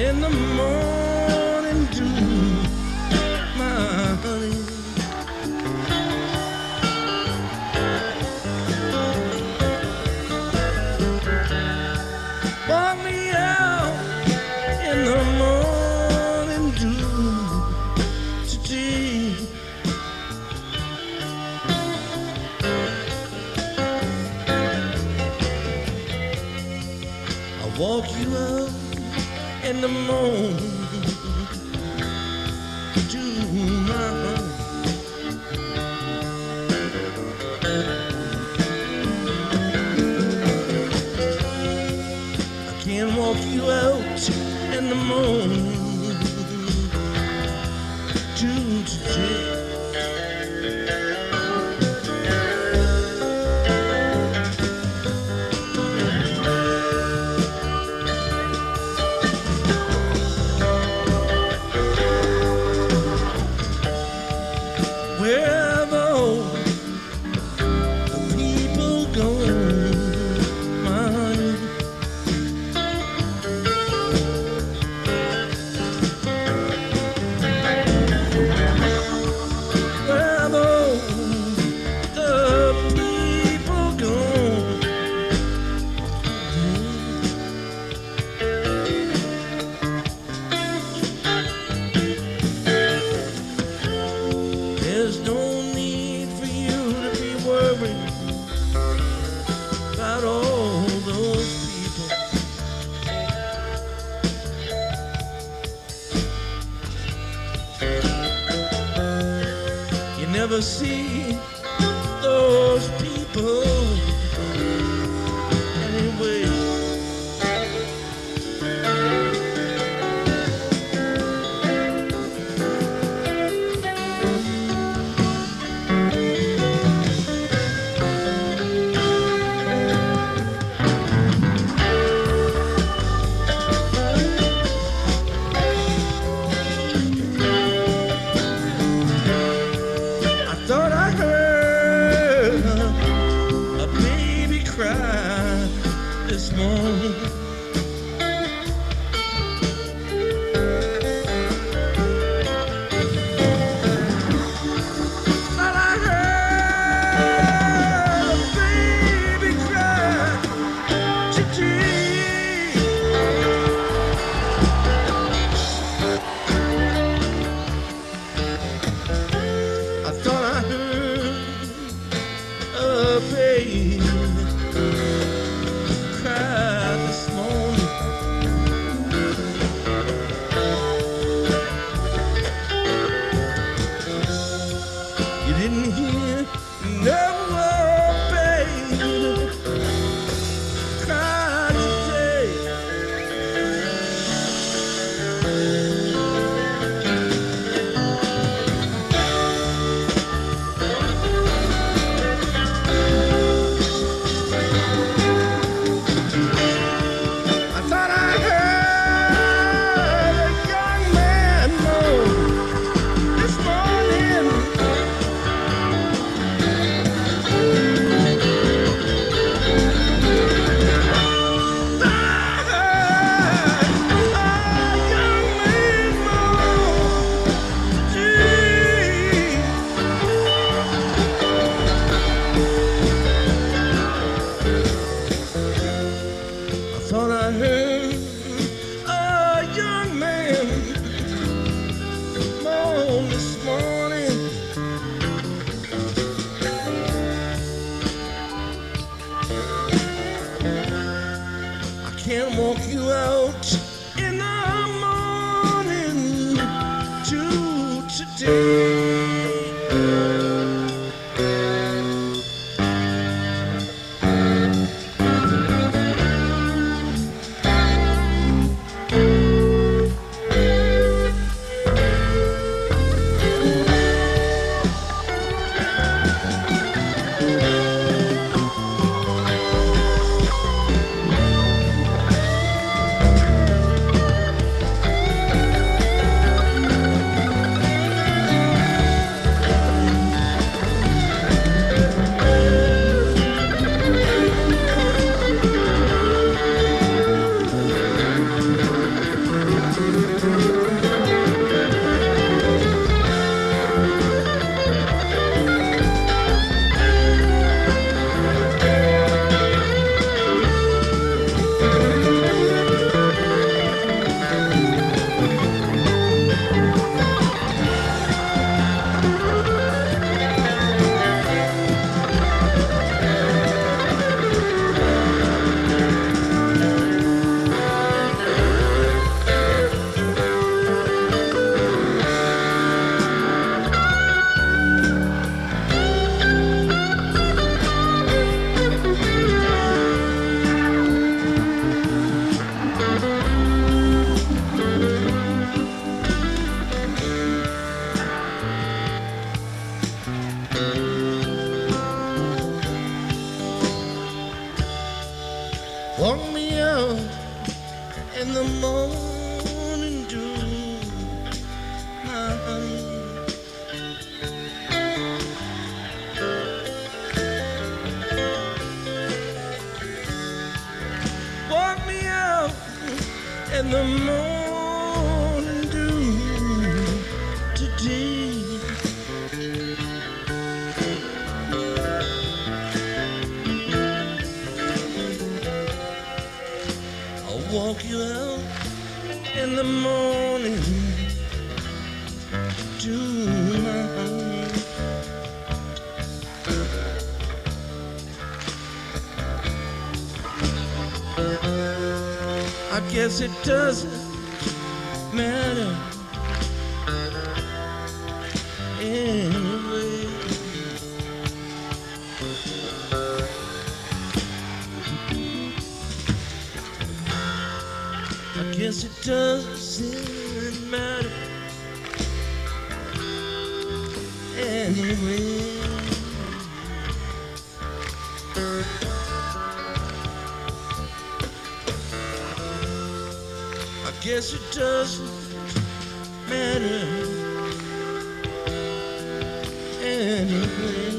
in the morning dew, my honey. Walk me out in the morning dew. I walk you out in the moon to my. I can't walk you out in the moon to. Well, never see those people. and the moon do today. I'll walk you out in the morning. Guess it doesn't matter anyway. I guess it doesn't matter anyway. Guess it doesn't matter anyway.